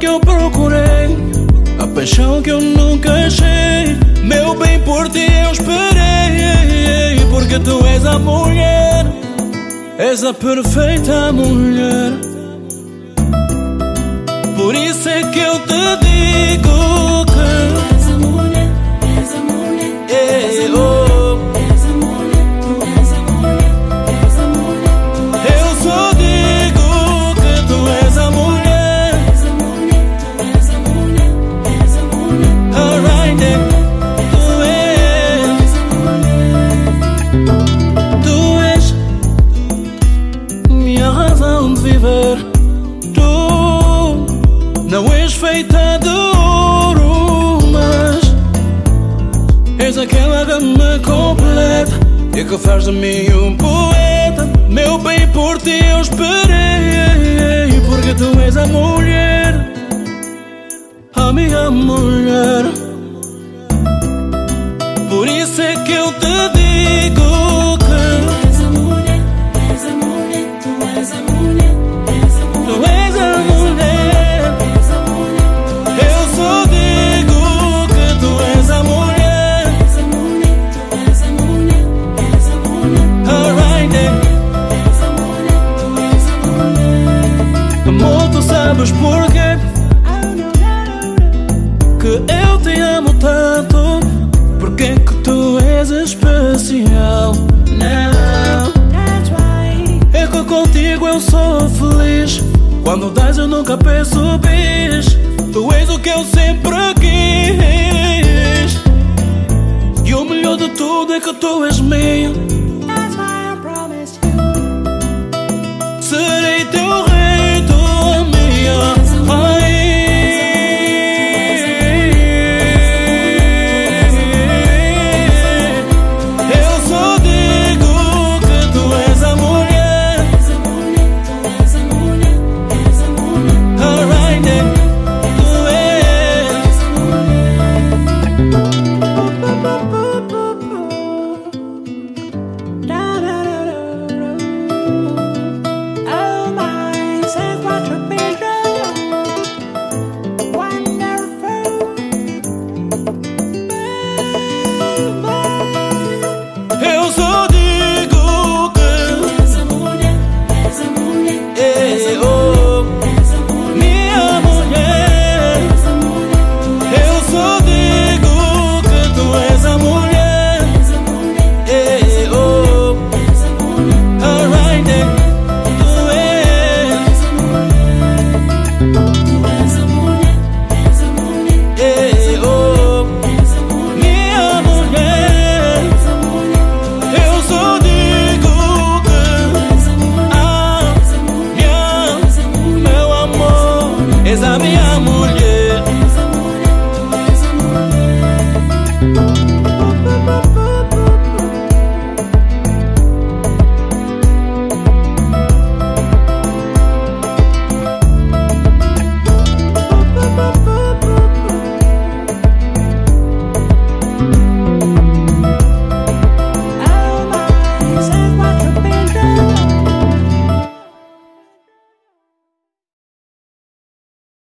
que eu procurei, a paixão que eu nunca achei. Meu bem, por ti eu esperei, porque tu és a mulher, és a perfeita mulher. Por isso é que eu te viver. Tu não és feita de ouro, mas és aquela dama completa e que faz de mim um poeta. Meu bem, por ti eu esperei, porque tu és a mulher, a minha mulher. sabes porquê que eu te amo tanto. Porque que tu és especial. Não, é que contigo eu sou feliz. Quando das eu nunca peço bis. Tu és o que eu sempre quis. E o melhor de tudo é que tu és minha. Serei teu rei. Eu sou